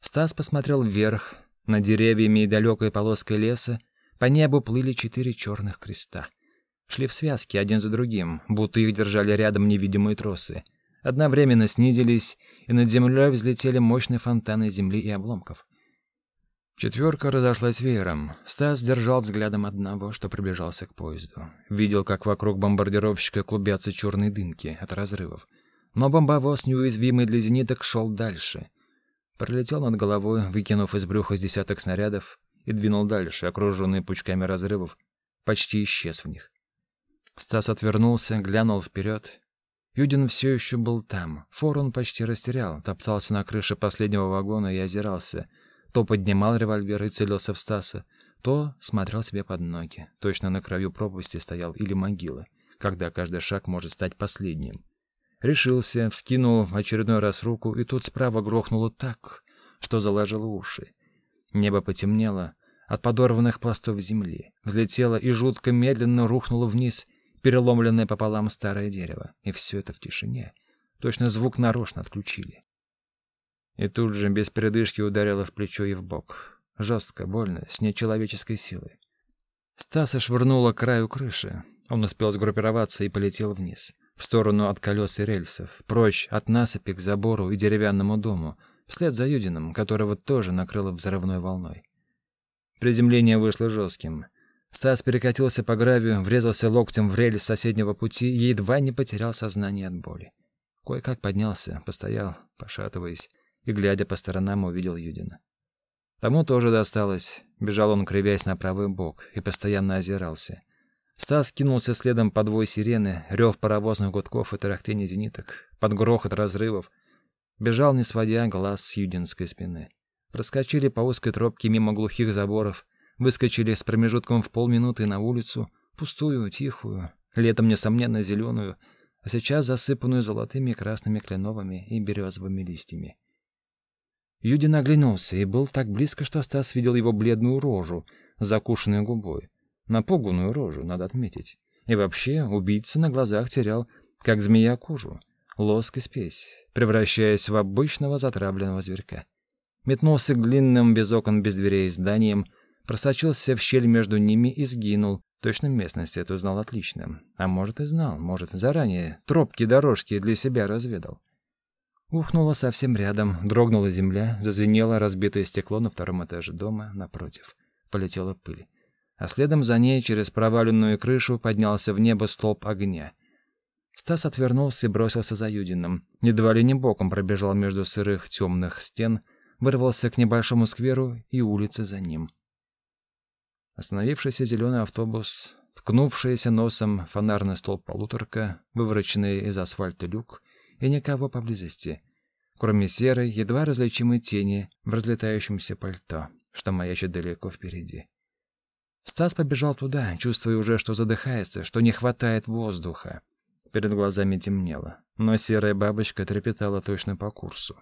Стас посмотрел вверх, на деревьями и далекой полоской леса по небу плыли четыре черных креста. Шли в связке один за другим, будто их держали рядом невидимые тросы. Одновременно снизились, и над землей взлетели мощные фонтаны земли и обломков. Четверка разошлась веером. Стас держал взглядом одного, что приближался к поезду. Видел, как вокруг бомбардировщика клубятся черные дымки от разрывов. Но бомбовоз, неуязвимый для зениток, шел дальше. Пролетел над головой, выкинув из брюха с десяток снарядов, и двинул дальше, окруженный пучками разрывов, почти исчез в них. Стас отвернулся, глянул вперед. Юдин все еще был там. Фор он почти растерял, топтался на крыше последнего вагона и озирался — то поднимал револьвер и целился в Стаса, то смотрел себе под ноги. Точно на краю пропасти стоял или могила, когда каждый шаг может стать последним. Решился, вскинул в очередной раз руку, и тут справа грохнуло так, что заложило уши. Небо потемнело от подорванных пластов земли, взлетело и жутко медленно рухнуло вниз, переломленное пополам старое дерево. И все это в тишине. Точно звук нарочно отключили. И тут же без передышки ударила в плечо и в бок. Жестко, больно, с нечеловеческой силой. Стаса швырнула к краю крыши. Он успел сгруппироваться и полетел вниз, в сторону от колес и рельсов, прочь от насыпи к забору и деревянному дому, вслед за Юдиным, которого тоже накрыло взрывной волной. Приземление вышло жестким. Стас перекатился по гравию, врезался локтем в рельс соседнего пути и едва не потерял сознание от боли. Кое-как поднялся, постоял, пошатываясь, и, глядя по сторонам, увидел Юдина. Тому тоже досталось. Бежал он, кривясь на правый бок, и постоянно озирался. Стас кинулся следом по двой сирены, рев паровозных гудков и тарахтение зениток, под грохот разрывов. Бежал, не сводя глаз с юдинской спины. Проскочили по узкой тропке мимо глухих заборов, выскочили с промежутком в полминуты на улицу, пустую, тихую, летом, несомненно, зеленую, а сейчас засыпанную золотыми и красными кленовыми и березовыми листьями. Юдин оглянулся и был так близко, что Стас видел его бледную рожу, закушенную губой. Напуганную рожу, надо отметить. И вообще, убийца на глазах терял, как змея кожу, лоск и спесь, превращаясь в обычного затравленного зверька. Метнулся к длинным, без окон, без дверей зданиям, просочился в щель между ними и сгинул. Точно местность эту знал отлично. А может и знал, может, заранее тропки, дорожки для себя разведал. Ухнуло совсем рядом, дрогнула земля, зазвенело разбитое стекло на втором этаже дома напротив. Полетела пыль. А следом за ней через проваленную крышу поднялся в небо столб огня. Стас отвернулся и бросился за Юдиным. Едва ли не боком пробежал между сырых темных стен, вырвался к небольшому скверу и улице за ним. Остановившийся зеленый автобус, ткнувшийся носом фонарный столб полуторка, вывороченный из асфальта люк, и никого поблизости, кроме серой, едва различимой тени в разлетающемся пальто, что маячит далеко впереди. Стас побежал туда, чувствуя уже, что задыхается, что не хватает воздуха. Перед глазами темнело, но серая бабочка трепетала точно по курсу.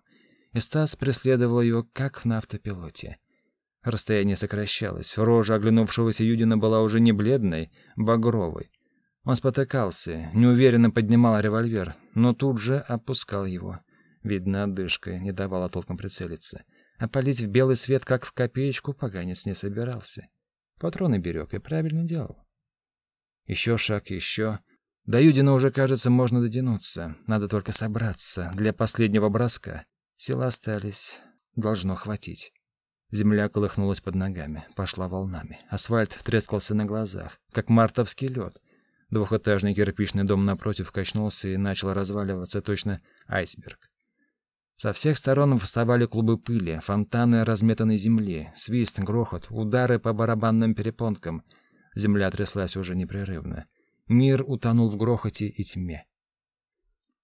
И Стас преследовал ее, как на автопилоте. Расстояние сокращалось. Рожа оглянувшегося Юдина была уже не бледной, багровой. Он спотыкался, неуверенно поднимал револьвер, но тут же опускал его. Видно, одышка не давала толком прицелиться. А палить в белый свет, как в копеечку, поганец не собирался. Патроны берег и правильно делал. Еще шаг, еще. До Юдина уже, кажется, можно дотянуться. Надо только собраться для последнего броска. Силы остались. Должно хватить. Земля колыхнулась под ногами, пошла волнами. Асфальт трескался на глазах, как мартовский лед. Двухэтажный кирпичный дом напротив качнулся и начал разваливаться точно айсберг. Со всех сторон вставали клубы пыли, фонтаны разметанной земли, свист, грохот, удары по барабанным перепонкам. Земля тряслась уже непрерывно. Мир утонул в грохоте и тьме.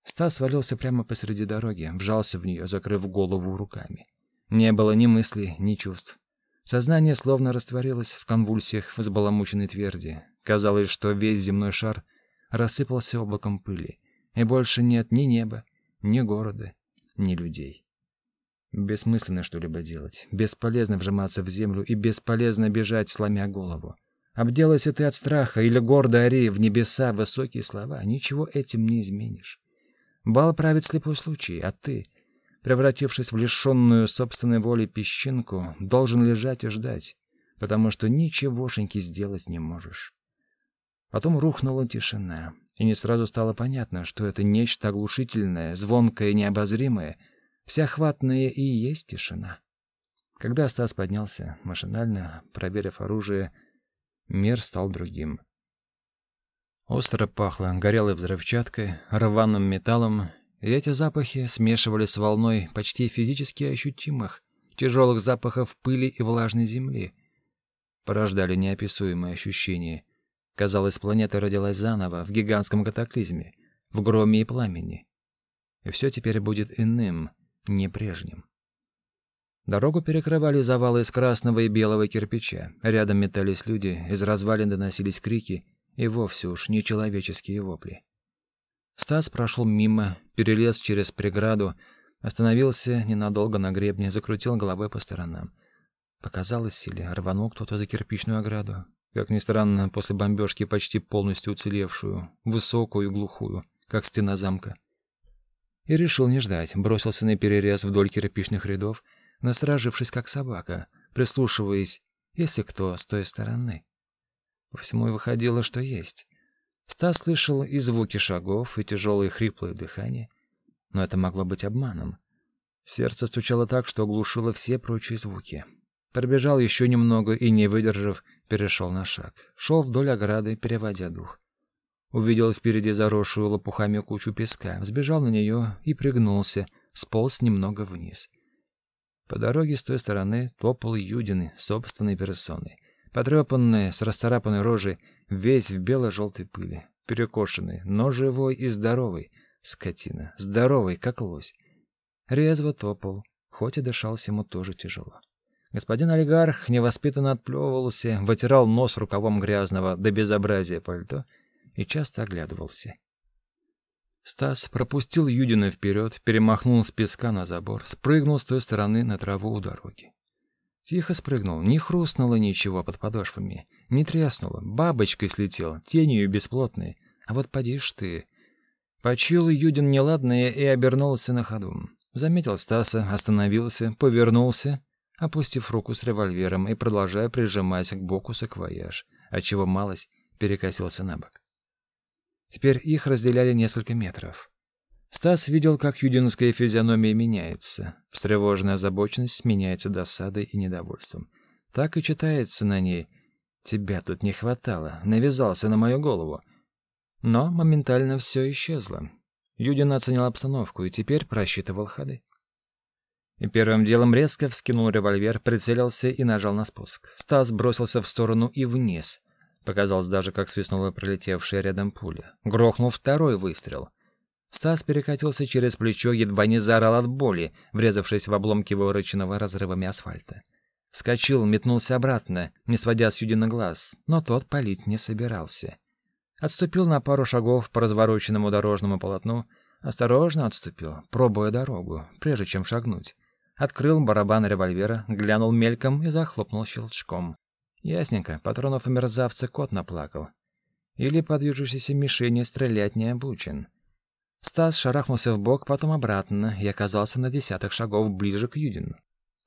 Стас свалился прямо посреди дороги, вжался в нее, закрыв голову руками. Не было ни мыслей, ни чувств. Сознание словно растворилось в конвульсиях взбаламученной тверди. Казалось, что весь земной шар рассыпался облаком пыли, и больше нет ни неба, ни города, ни людей. Бессмысленно что-либо делать, бесполезно вжиматься в землю и бесполезно бежать, сломя голову. Обделайся ты от страха или гордо ори в небеса высокие слова, ничего этим не изменишь. Бал правит слепой случай, а ты — превратившись в лишенную собственной воли песчинку, должен лежать и ждать, потому что ничегошеньки сделать не можешь. Потом рухнула тишина, и не сразу стало понятно, что это нечто оглушительное, звонкое и необозримое, всеохватное и есть тишина. Когда Стас поднялся, машинально, проверив оружие, мир стал другим. Остро пахло горелой взрывчаткой, рваным металлом и эти запахи смешивались с волной почти физически ощутимых, тяжелых запахов пыли и влажной земли. Порождали неописуемые ощущения. Казалось, планета родилась заново, в гигантском катаклизме, в громе и пламени. И все теперь будет иным, не прежним. Дорогу перекрывали завалы из красного и белого кирпича. Рядом метались люди, из развалин доносились крики и вовсе уж нечеловеческие вопли. Стас прошел мимо, перелез через преграду, остановился ненадолго на гребне, закрутил головой по сторонам. Показалось, или рванул кто-то за кирпичную ограду. Как ни странно, после бомбежки почти полностью уцелевшую, высокую и глухую, как стена замка. И решил не ждать, бросился на перерез вдоль кирпичных рядов, насторожившись как собака, прислушиваясь, если кто с той стороны. По всему и выходило, что есть. Стас слышал и звуки шагов, и тяжелое хриплое дыхание, но это могло быть обманом. Сердце стучало так, что оглушило все прочие звуки. Пробежал еще немного и, не выдержав, перешел на шаг. Шел вдоль ограды, переводя дух. Увидел впереди заросшую лопухами кучу песка, взбежал на нее и пригнулся, сполз немного вниз. По дороге с той стороны топал Юдин собственной персоной. Потрепанный, с расцарапанной рожей, Весь в бело-желтой пыли, перекошенный, но живой и здоровый. Скотина, здоровый, как лось. Резво топал, хоть и дышалось ему тоже тяжело. Господин олигарх невоспитанно отплевывался, вытирал нос рукавом грязного до безобразия пальто и часто оглядывался. Стас пропустил Юдина вперед, перемахнул с песка на забор, спрыгнул с той стороны на траву у дороги. Тихо спрыгнул, не хрустнуло ничего под подошвами, не треснуло, бабочкой слетел, тенью бесплотной. А вот поди ж ты. Почуял Юдин неладное и обернулся на ходу. Заметил Стаса, остановился, повернулся, опустив руку с револьвером и продолжая прижимать к боку саквояж, отчего малость перекосился на бок. Теперь их разделяли несколько метров. Стас видел, как юдинская физиономия меняется. Встревоженная озабоченность меняется досадой и недовольством. Так и читается на ней. «Тебя тут не хватало, навязался на мою голову». Но моментально все исчезло. Юдин оценил обстановку и теперь просчитывал ходы. И первым делом резко вскинул револьвер, прицелился и нажал на спуск. Стас бросился в сторону и вниз. Показалось даже, как свистнула пролетевшая рядом пуля. Грохнул второй выстрел — Стас перекатился через плечо, едва не заорал от боли, врезавшись в обломки вывороченного разрывами асфальта. Скочил, метнулся обратно, не сводя с Юдина глаз, но тот палить не собирался. Отступил на пару шагов по развороченному дорожному полотну, осторожно отступил, пробуя дорогу, прежде чем шагнуть. Открыл барабан револьвера, глянул мельком и захлопнул щелчком. Ясненько, патронов у мерзавца кот наплакал. Или по движущейся мишени стрелять не обучен. Стас шарахнулся в бок, потом обратно и оказался на десяток шагов ближе к Юдину.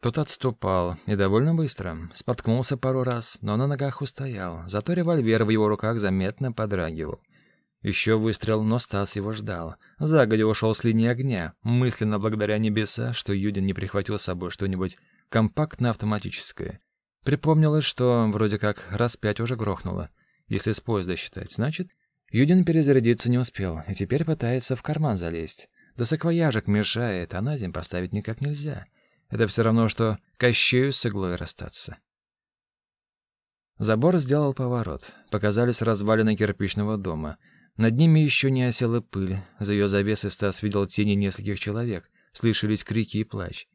Тот отступал, и довольно быстро. Споткнулся пару раз, но на ногах устоял. Зато револьвер в его руках заметно подрагивал. Еще выстрел, но Стас его ждал. Загодя ушел с линии огня, мысленно благодаря небеса, что Юдин не прихватил с собой что-нибудь компактно-автоматическое. Припомнилось, что вроде как раз пять уже грохнуло, если с поезда считать. Значит, Юдин перезарядиться не успел, и теперь пытается в карман залезть. Да саквояжик мешает, а на землю поставить никак нельзя. Это все равно, что Кощею с иглой расстаться. Забор сделал поворот. Показались развалины кирпичного дома. Над ними еще не осела пыль. За ее завесой Стас видел тени нескольких человек. Слышались крики и плач.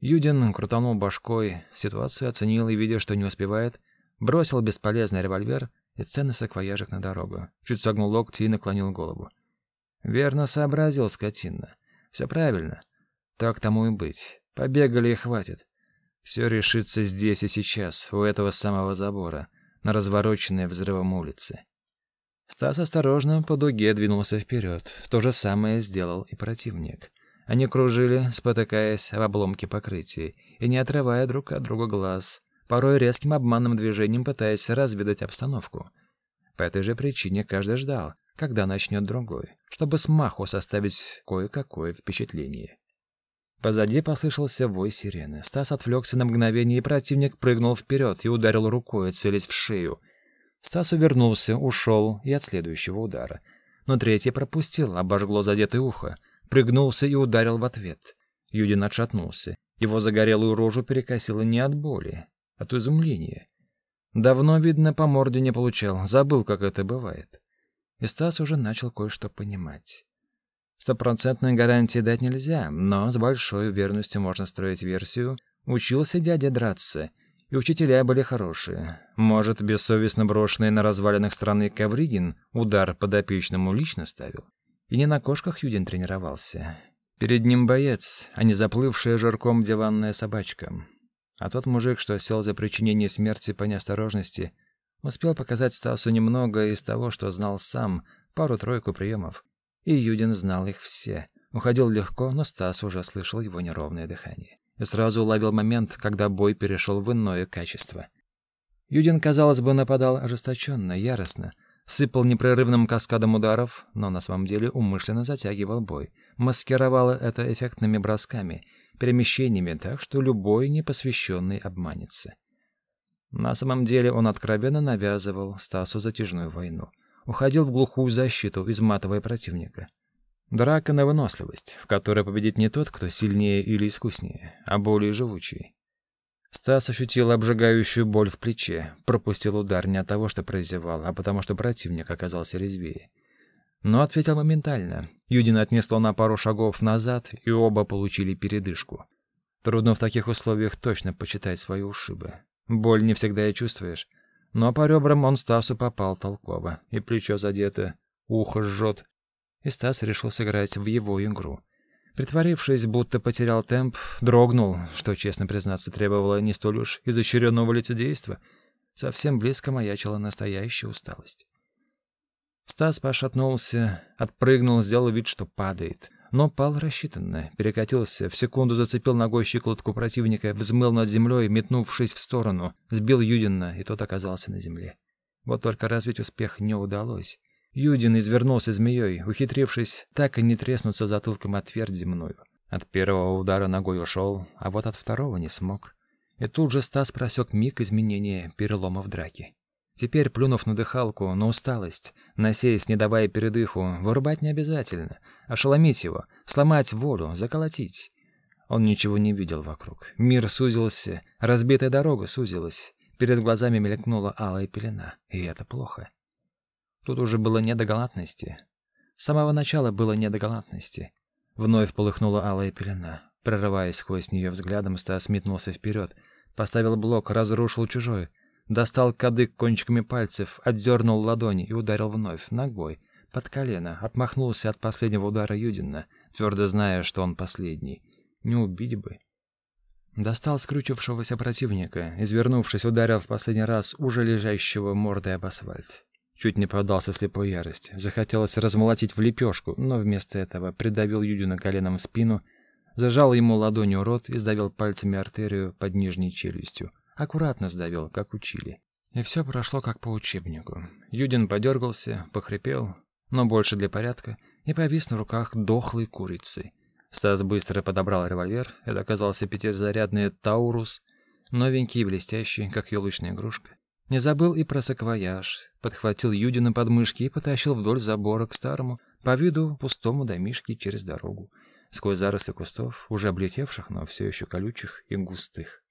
Юдин крутанул башкой, ситуацию оценил и, видя, что не успевает, бросил бесполезный револьвер и ценный саквояжик на дорогу. Чуть согнул локти и наклонил голову. Верно сообразил скотина. Все правильно. Так тому и быть. Побегали и хватит. Все решится здесь и сейчас, у этого самого забора, на развороченной взрывом улице. Стас осторожно по дуге двинулся вперед. То же самое сделал и противник. Они кружили, спотыкаясь в обломке покрытия и не отрывая друг от друга глаз, порой резким обманным движением пытаясь разведать обстановку. По этой же причине каждый ждал, когда начнет другой, чтобы смаху составить кое-какое впечатление. Позади послышался вой сирены. Стас отвлекся на мгновение, и противник прыгнул вперед и ударил рукой, целясь в шею. Стас увернулся, ушел и от следующего удара. Но третий пропустил, обожгло задетое ухо. Прыгнулся и ударил в ответ. Юдин отшатнулся. Его загорелую рожу перекосило не от боли, а от изумления. Давно, видно, по морде не получал, забыл, как это бывает. И Стас уже начал кое-что понимать. Стопроцентной гарантии дать нельзя, но с большой уверенностью можно строить версию. Учился дядя драться, и учителя были хорошие. Может, бессовестно брошенный на развалинах страны Ковригин удар подопечному лично ставил. И не на кошках Юдин тренировался. Перед ним боец, а не заплывшая жирком диванная собачка. А тот мужик, что сел за причинение смерти по неосторожности, успел показать Стасу немного из того, что знал сам, пару-тройку приемов. И Юдин знал их все. Уходил легко, но Стас уже слышал его неровное дыхание. И сразу уловил момент, когда бой перешел в иное качество. Юдин, казалось бы, нападал ожесточенно, яростно, сыпал непрерывным каскадом ударов, но на самом деле умышленно затягивал бой, маскировал это эффектными бросками, перемещениями, так что любой непосвященный обманется. На самом деле он откровенно навязывал Стасу затяжную войну уходил в глухую защиту, изматывая противника. Драка на выносливость, в которой победит не тот, кто сильнее или искуснее, а более живучий. Стас ощутил обжигающую боль в плече, пропустил удар не от того, что прозевал, а потому что противник оказался резвее. Но ответил моментально. Юдин отнесло на пару шагов назад, и оба получили передышку. Трудно в таких условиях точно почитать свои ушибы. Боль не всегда и чувствуешь, но по ребрам он Стасу попал толково, и плечо задето, ухо жжет. И Стас решил сыграть в его игру. Притворившись, будто потерял темп, дрогнул, что, честно признаться, требовало не столь уж изощренного лицедейства. Совсем близко маячила настоящая усталость. Стас пошатнулся, отпрыгнул, сделал вид, что падает но пал рассчитанно, перекатился, в секунду зацепил ногой щиколотку противника, взмыл над землей, метнувшись в сторону, сбил Юдина, и тот оказался на земле. Вот только развить успех не удалось. Юдин извернулся змеей, ухитрившись так и не треснуться затылком от твердь земную. От первого удара ногой ушел, а вот от второго не смог. И тут же Стас просек миг изменения перелома в драке. Теперь, плюнув на дыхалку, на усталость, насеясь, не давая передыху, вырубать не обязательно, ошеломить его, сломать волю, заколотить. Он ничего не видел вокруг. Мир сузился, разбитая дорога сузилась. Перед глазами мелькнула алая пелена, и это плохо. Тут уже было не до галантности. С самого начала было не до галантности. Вновь полыхнула алая пелена. Прорываясь сквозь нее взглядом, Стас метнулся вперед, Поставил блок, разрушил чужой. Достал кадык кончиками пальцев, отдернул ладони и ударил вновь, ногой, под колено, отмахнулся от последнего удара Юдина, твердо зная, что он последний. Не убить бы. Достал скрючившегося противника, извернувшись, ударил в последний раз уже лежащего мордой об асфальт. Чуть не поддался слепой ярости. Захотелось размолотить в лепешку, но вместо этого придавил Юдина коленом в спину, зажал ему ладонью рот и сдавил пальцами артерию под нижней челюстью. Аккуратно сдавил, как учили. И все прошло как по учебнику. Юдин подергался, похрипел, но больше для порядка, и повис на руках дохлой курицей. Стас быстро подобрал револьвер. Это оказался пятизарядный Таурус, новенький и блестящий, как елочная игрушка. Не забыл и про саквояж. Подхватил Юдина под мышки и потащил вдоль забора к старому, по виду пустому домишке через дорогу, сквозь заросли кустов, уже облетевших, но все еще колючих и густых.